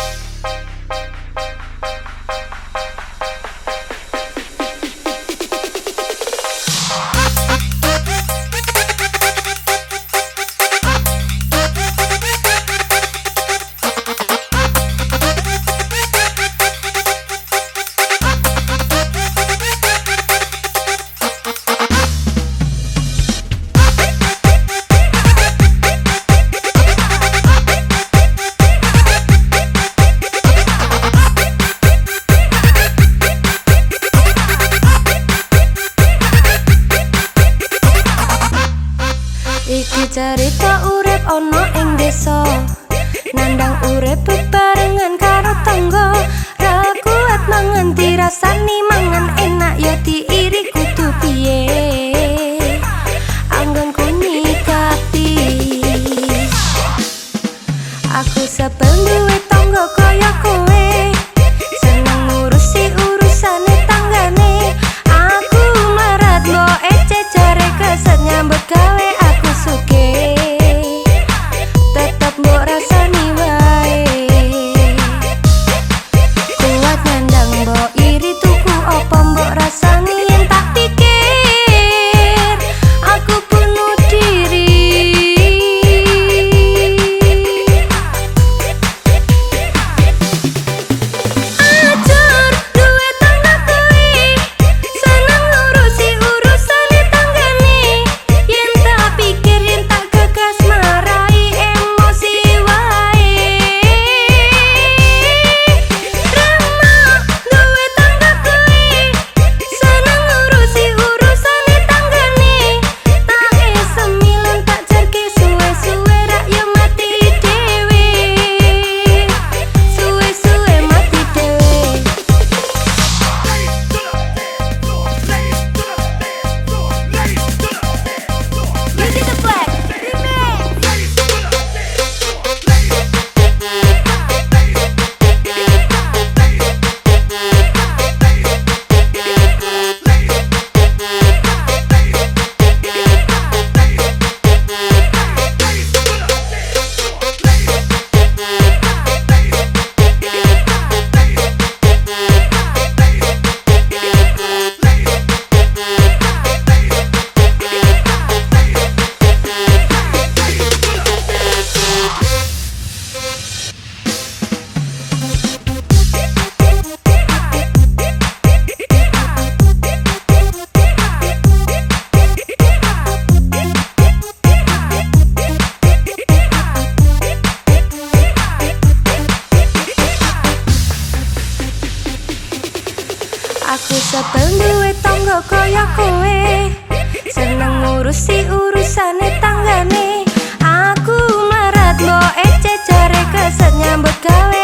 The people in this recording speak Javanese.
you Iki cerita urip ana ing desa. Nandang urip bebarengan karo tangga. Ra kuat mangan dirasani gatel duwe tangga kaya kowe. Seneng ngurusi urusane tanggane. Aku marat mbok ece jare kesenyambut gawe.